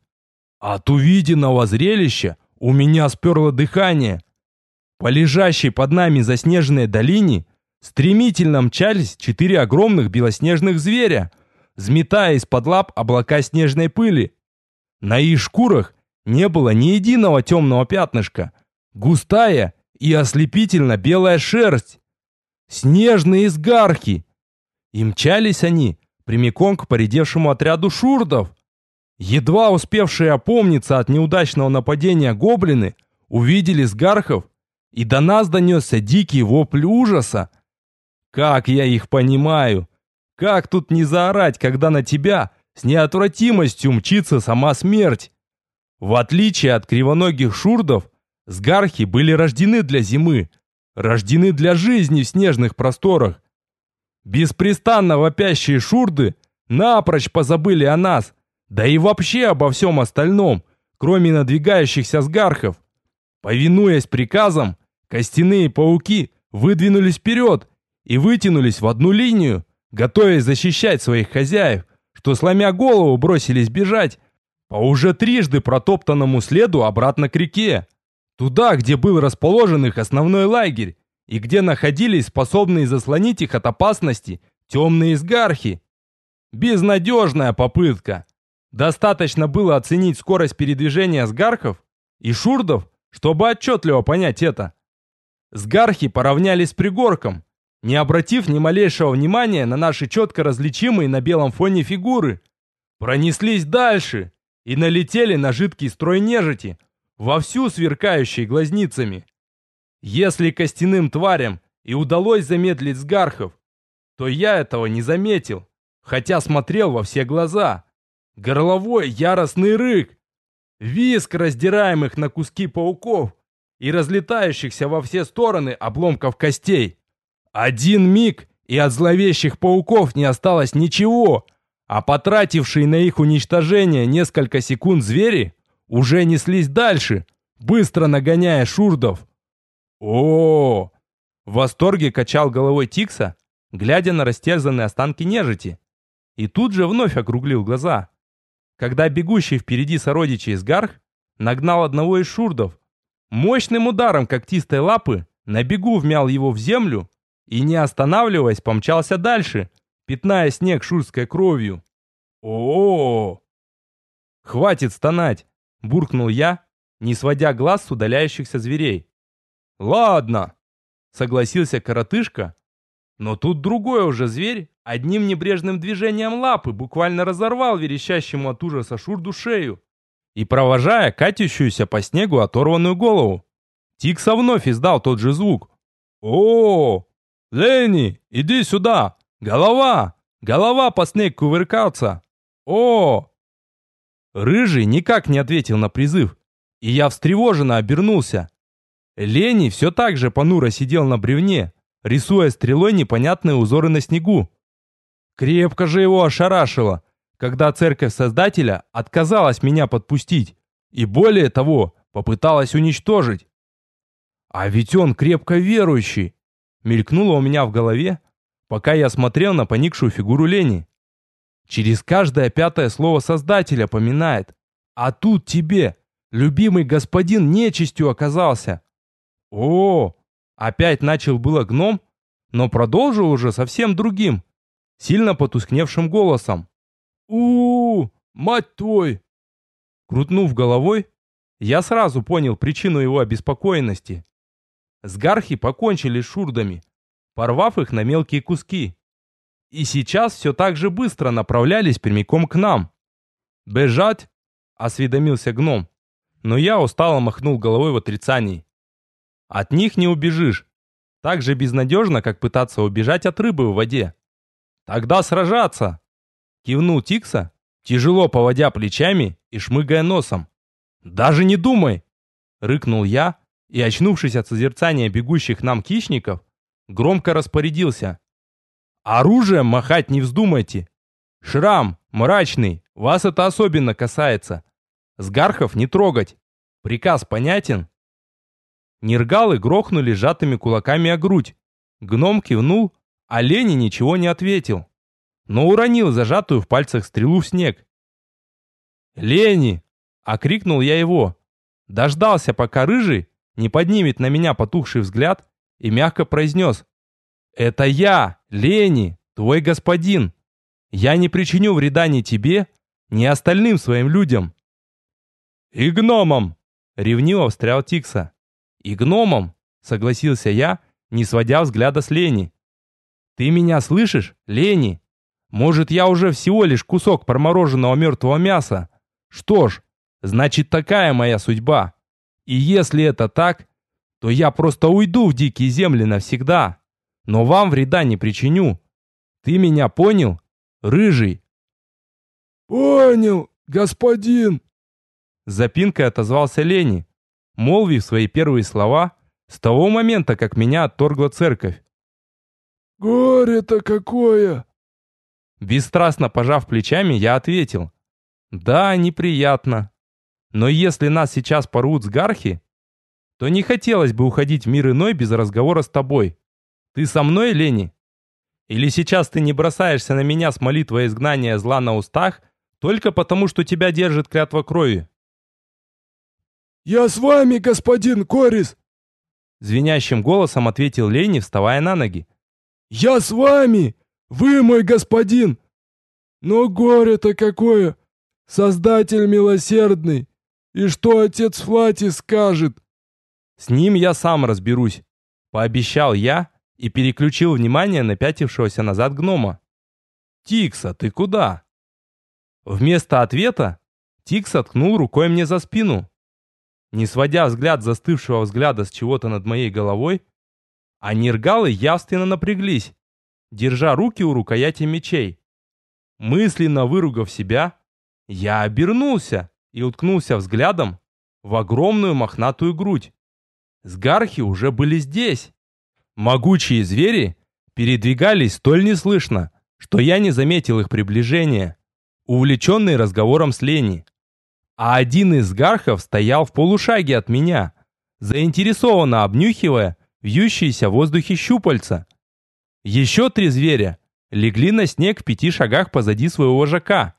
От увиденного зрелища у меня сперло дыхание. По лежащей под нами заснеженной долине стремительно мчались четыре огромных белоснежных зверя, взметая из-под лап облака снежной пыли. На их шкурах не было ни единого темного пятнышка. Густая и ослепительно белая шерсть. Снежные изгарки. И мчались они прямиком к поредевшему отряду шурдов. Едва успевшие опомниться от неудачного нападения гоблины, увидели сгархов, и до нас донесся дикий вопль ужаса. Как я их понимаю! Как тут не заорать, когда на тебя с неотвратимостью мчится сама смерть? В отличие от кривоногих шурдов, сгархи были рождены для зимы, рождены для жизни в снежных просторах. Беспрестанно вопящие шурды напрочь позабыли о нас, да и вообще обо всем остальном, кроме надвигающихся сгархов. Повинуясь приказам, костяные пауки выдвинулись вперед и вытянулись в одну линию, готовясь защищать своих хозяев, что, сломя голову, бросились бежать по уже трижды протоптанному следу обратно к реке. Туда, где был расположен их основной лагерь, и где находились способные заслонить их от опасности темные изгархи. Безнадежная попытка. Достаточно было оценить скорость передвижения сгархов и шурдов, чтобы отчетливо понять это. Сгархи поравнялись с пригорком, не обратив ни малейшего внимания на наши четко различимые на белом фоне фигуры. Пронеслись дальше и налетели на жидкий строй нежити, вовсю сверкающий глазницами. Если костяным тварям и удалось замедлить сгархов, то я этого не заметил, хотя смотрел во все глаза. Горловой яростный рык, виск раздираемых на куски пауков и разлетающихся во все стороны обломков костей. Один миг, и от зловещих пауков не осталось ничего, а потратившие на их уничтожение несколько секунд звери уже неслись дальше, быстро нагоняя шурдов. О, В восторге качал головой Тикса, глядя на растерзанные останки нежити. И тут же вновь округлил глаза. Когда бегущий впереди сородичей Сгарх нагнал одного из шурдов, мощным ударом когтистой лапы на бегу вмял его в землю и, не останавливаясь, помчался дальше, пятная снег шурской кровью. о, -о, -о «Хватит стонать!» – буркнул я, не сводя глаз с удаляющихся зверей. «Ладно!» – согласился коротышка, но тут другой уже зверь одним небрежным движением лапы буквально разорвал верещащему от ужаса шурду шею и провожая катящуюся по снегу оторванную голову. Тикса вновь издал тот же звук. о, -о, -о «Лени, иди сюда! Голова! Голова по снег кувыркаться! О!» Рыжий никак не ответил на призыв, и я встревоженно обернулся. Лени все так же понуро сидел на бревне, рисуя стрелой непонятные узоры на снегу. Крепко же его ошарашило, когда церковь Создателя отказалась меня подпустить и более того попыталась уничтожить. А ведь он крепко верующий, мелькнуло у меня в голове, пока я смотрел на поникшую фигуру Лени. Через каждое пятое слово Создателя поминает. А тут тебе, любимый господин, нечистью оказался. О, опять начал было гном, но продолжил уже совсем другим, сильно потускневшим голосом. у, -у, -у мать твой! Крутнув головой, я сразу понял причину его обеспокоенности. Сгархи покончили с шурдами, порвав их на мелкие куски. И сейчас все так же быстро направлялись прямиком к нам. «Бежать?» – осведомился гном. Но я устало махнул головой в отрицании. «От них не убежишь. Так же безнадежно, как пытаться убежать от рыбы в воде. Тогда сражаться!» Кивнул Тикса, тяжело поводя плечами и шмыгая носом. «Даже не думай!» – рыкнул я, и, очнувшись от созерцания бегущих нам хищников, громко распорядился. «Оружием махать не вздумайте! Шрам, мрачный, вас это особенно касается. Сгархов не трогать. Приказ понятен?» Нергалы грохнули сжатыми кулаками о грудь. Гном кивнул, а Лени ничего не ответил, но уронил зажатую в пальцах стрелу в снег. «Лени!» — окрикнул я его. Дождался, пока рыжий не поднимет на меня потухший взгляд и мягко произнес «Это я, Лени, твой господин. Я не причиню вреда ни тебе, ни остальным своим людям». «И гномам!» — ревниво встрял Тикса. «И гномам!» — согласился я, не сводя взгляда с Лени. «Ты меня слышишь, Лени? Может, я уже всего лишь кусок промороженного мертвого мяса? Что ж, значит, такая моя судьба. И если это так, то я просто уйду в дикие земли навсегда. Но вам вреда не причиню. Ты меня понял? Рыжий!» «Понял, господин!» Запинкой отозвался Лени, молвив свои первые слова с того момента, как меня отторгла церковь. «Горе-то какое!» Бесстрастно пожав плечами, я ответил. «Да, неприятно. Но если нас сейчас порвут с гархи, то не хотелось бы уходить в мир иной без разговора с тобой. Ты со мной, Лени? Или сейчас ты не бросаешься на меня с молитвой изгнания зла на устах только потому, что тебя держит клятва крови?» «Я с вами, господин Корис!» Звенящим голосом ответил Лени, вставая на ноги. «Я с вами! Вы мой господин! Но горе-то какое! Создатель милосердный! И что отец Флати скажет?» «С ним я сам разберусь», — пообещал я и переключил внимание на пятившегося назад гнома. «Тикса, ты куда?» Вместо ответа Тикс откнул рукой мне за спину. Не сводя взгляд застывшего взгляда с чего-то над моей головой, а нергалы явственно напряглись, держа руки у рукояти мечей. Мысленно выругав себя, я обернулся и уткнулся взглядом в огромную мохнатую грудь. Сгархи уже были здесь. Могучие звери передвигались столь неслышно, что я не заметил их приближения, увлеченный разговором с Лени а один из гархов стоял в полушаге от меня, заинтересованно обнюхивая вьющиеся в воздухе щупальца. Еще три зверя легли на снег в пяти шагах позади своего вожака.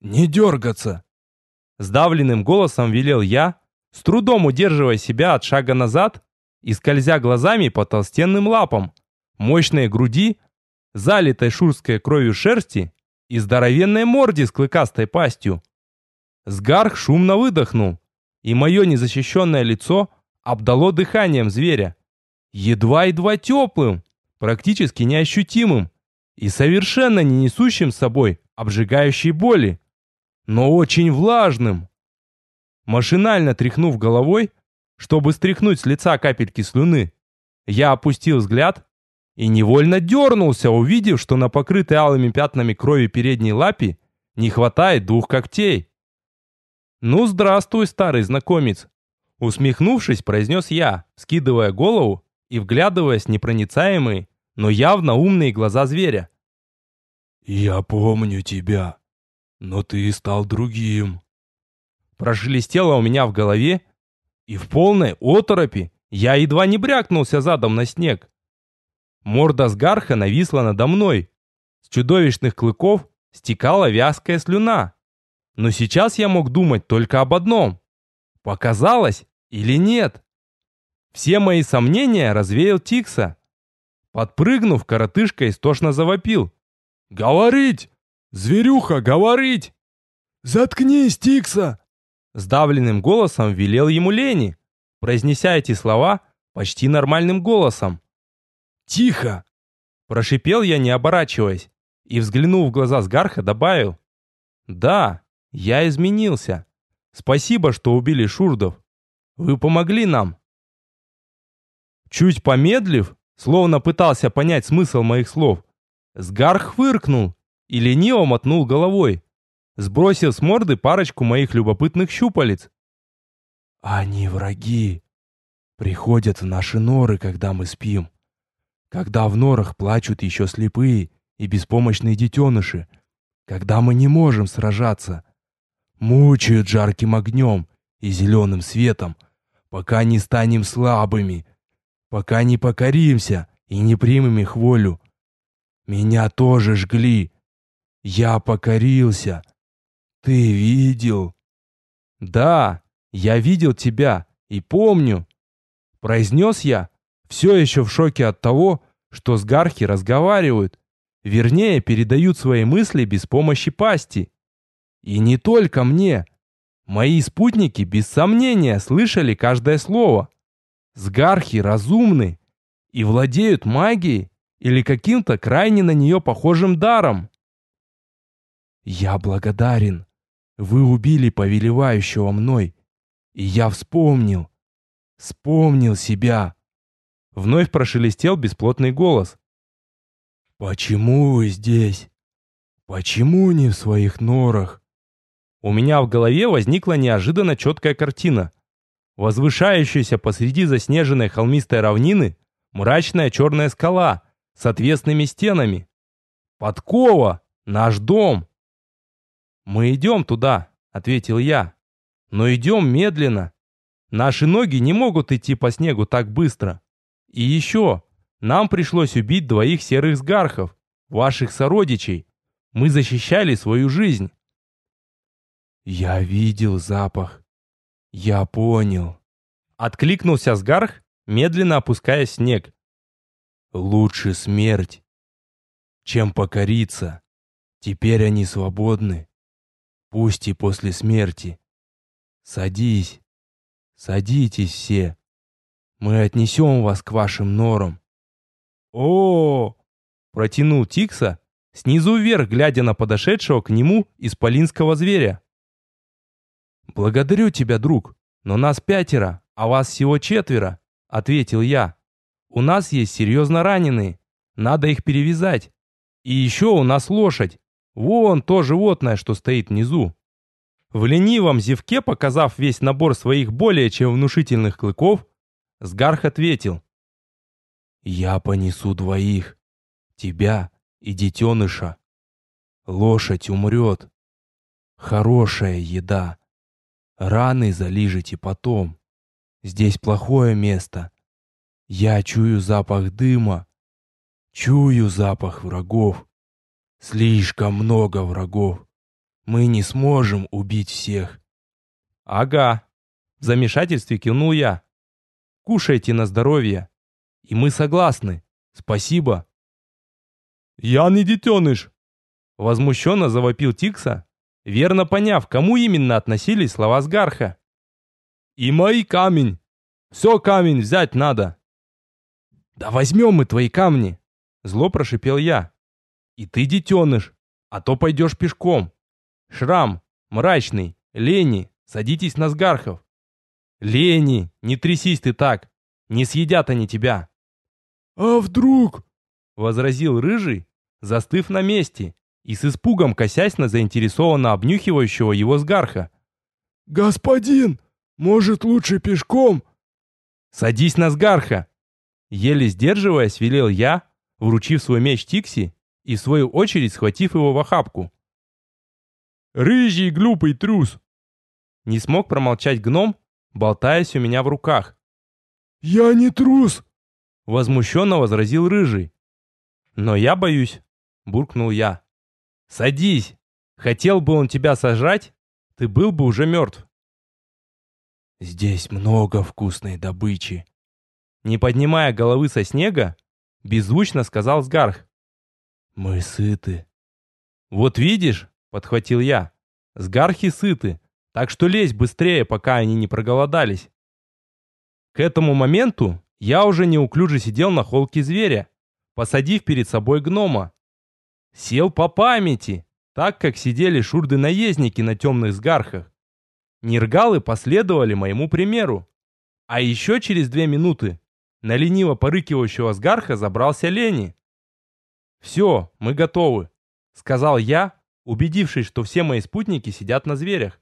«Не дергаться!» Сдавленным голосом велел я, с трудом удерживая себя от шага назад и скользя глазами по толстенным лапам, мощной груди, залитой шурской кровью шерсти и здоровенной морде с клыкастой пастью. Сгарх шумно выдохнул, и мое незащищенное лицо обдало дыханием зверя. Едва-едва теплым, практически неощутимым и совершенно не несущим с собой обжигающей боли, но очень влажным. Машинально тряхнув головой, чтобы стряхнуть с лица капельки слюны, я опустил взгляд и невольно дернулся, увидев, что на покрытой алыми пятнами крови передней лапе не хватает двух когтей. «Ну, здравствуй, старый знакомец!» Усмехнувшись, произнес я, скидывая голову и вглядываясь в непроницаемые, но явно умные глаза зверя. «Я помню тебя, но ты стал другим». Прошелестело у меня в голове, и в полной оторопи я едва не брякнулся задом на снег. Морда сгарха нависла надо мной. С чудовищных клыков стекала вязкая слюна. Но сейчас я мог думать только об одном. Показалось или нет? Все мои сомнения развеял Тикса. Подпрыгнув, коротышка истошно завопил. «Говорить! Зверюха, говорить!» «Заткнись, Тикса!» Сдавленным голосом велел ему Лени, произнеся эти слова почти нормальным голосом. «Тихо!» Прошипел я, не оборачиваясь, и, взглянув в глаза Сгарха, добавил. «Да, я изменился. Спасибо, что убили шурдов. Вы помогли нам. Чуть помедлив, словно пытался понять смысл моих слов, Сгарх фыркнул и лениво мотнул головой, сбросив с морды парочку моих любопытных щупалец. «Они враги. Приходят в наши норы, когда мы спим. Когда в норах плачут еще слепые и беспомощные детеныши. Когда мы не можем сражаться мучают жарким огнем и зеленым светом, пока не станем слабыми, пока не покоримся и не примем их волю. Меня тоже жгли. Я покорился. Ты видел? Да, я видел тебя и помню. Произнес я, все еще в шоке от того, что с Гархи разговаривают, вернее, передают свои мысли без помощи пасти. И не только мне. Мои спутники без сомнения слышали каждое слово. Сгархи разумны и владеют магией или каким-то крайне на нее похожим даром. Я благодарен. Вы убили повелевающего мной. И я вспомнил. Вспомнил себя. Вновь прошелестел бесплотный голос. Почему вы здесь? Почему не в своих норах? У меня в голове возникла неожиданно четкая картина. Возвышающаяся посреди заснеженной холмистой равнины мрачная черная скала с отвесными стенами. Подкова! Наш дом! Мы идем туда, ответил я. Но идем медленно. Наши ноги не могут идти по снегу так быстро. И еще, нам пришлось убить двоих серых сгархов, ваших сородичей. Мы защищали свою жизнь. Я видел запах. Я понял. Откликнулся сгарх, медленно опуская снег. Лучше смерть, чем покориться. Теперь они свободны. Пусть и после смерти. Садись. Садитесь все. Мы отнесем вас к вашим норам. О, -о, -о, протянул Тикса, снизу вверх, глядя на подошедшего к нему исполинского зверя. «Благодарю тебя, друг, но нас пятеро, а вас всего четверо», — ответил я. «У нас есть серьезно раненые, надо их перевязать. И еще у нас лошадь, вон то животное, что стоит внизу». В ленивом зевке, показав весь набор своих более чем внушительных клыков, Сгарх ответил. Я понесу двоих, тебя и детеныша. Лошадь умрет. Хорошая еда. Раны залижете потом. Здесь плохое место. Я чую запах дыма. Чую запах врагов. Слишком много врагов. Мы не сможем убить всех. Ага. В замешательстве кивнул я. Кушайте на здоровье. И мы согласны. Спасибо. Я не детеныш. Возмущенно завопил Тикса, верно поняв, кому именно относились слова Сгарха. И мой камень. Все камень взять надо. Да возьмем мы твои камни. Зло прошипел я. И ты детеныш, а то пойдешь пешком. Шрам, мрачный, Лени, садитесь на Сгархов. Лени, не трясись ты так. Не съедят они тебя. «А вдруг?» — возразил Рыжий, застыв на месте и с испугом косясь на заинтересованно обнюхивающего его сгарха. «Господин, может, лучше пешком?» «Садись на сгарха!» Еле сдерживаясь, велел я, вручив свой меч Тикси и в свою очередь схватив его в охапку. «Рыжий глупый трус!» Не смог промолчать гном, болтаясь у меня в руках. «Я не трус!» Возмущенно возразил Рыжий. «Но я боюсь», — буркнул я. «Садись! Хотел бы он тебя сожрать, ты был бы уже мертв». «Здесь много вкусной добычи», — не поднимая головы со снега, беззвучно сказал Сгарх. «Мы сыты». «Вот видишь», — подхватил я, — «сгархи сыты, так что лезь быстрее, пока они не проголодались». К этому моменту я уже неуклюже сидел на холке зверя, посадив перед собой гнома. Сел по памяти, так как сидели шурды-наездники на темных сгархах. Нергалы последовали моему примеру. А еще через две минуты на лениво порыкивающего сгарха забрался Лени. «Все, мы готовы», — сказал я, убедившись, что все мои спутники сидят на зверях.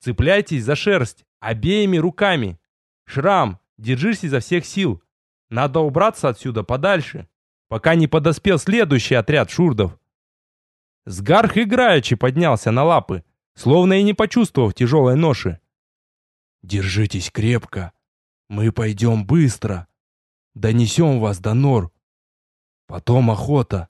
«Цепляйтесь за шерсть обеими руками. Шрам, Держись изо всех сил. Надо убраться отсюда подальше, пока не подоспел следующий отряд шурдов. Сгарх играючи поднялся на лапы, словно и не почувствовав тяжелой ноши. «Держитесь крепко. Мы пойдем быстро. Донесем вас до нор. Потом охота.